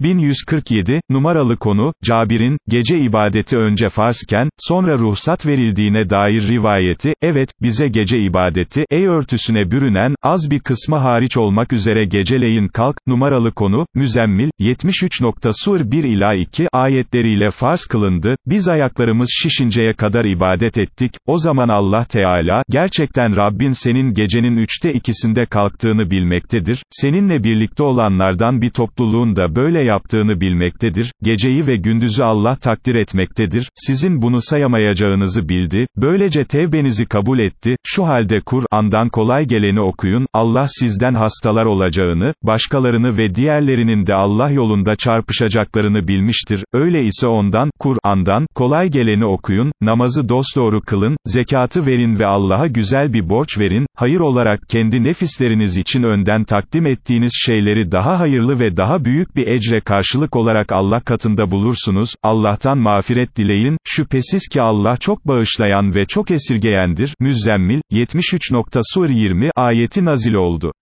1147, numaralı konu, Cabir'in, gece ibadeti önce farzken, sonra ruhsat verildiğine dair rivayeti, evet, bize gece ibadeti, ey örtüsüne bürünen, az bir kısmı hariç olmak üzere geceleyin kalk, numaralı konu, Müzemmil, 73. Sur 1 ila 2 ayetleriyle farz kılındı, biz ayaklarımız şişinceye kadar ibadet ettik, o zaman Allah Teala, gerçekten Rabbin senin gecenin üçte ikisinde kalktığını bilmektedir, seninle birlikte olanlardan bir topluluğun da böyle yaptığını bilmektedir, geceyi ve gündüzü Allah takdir etmektedir, sizin bunu sayamayacağınızı bildi, böylece tevbenizi kabul etti, şu halde Kur'an'dan kolay geleni okuyun, Allah sizden hastalar olacağını, başkalarını ve diğerlerinin de Allah yolunda çarpışacaklarını bilmiştir, öyle ise ondan, Kur'an'dan, kolay geleni okuyun, namazı dosdoğru kılın, zekatı verin ve Allah'a güzel bir borç verin, hayır olarak kendi nefisleriniz için önden takdim ettiğiniz şeyleri daha hayırlı ve daha büyük bir ecre karşılık olarak Allah katında bulursunuz, Allah'tan mağfiret dileyin, şüphesiz ki Allah çok bağışlayan ve çok esirgeyendir, Müzzemmil, 73. Sur 20 ayeti nazil oldu.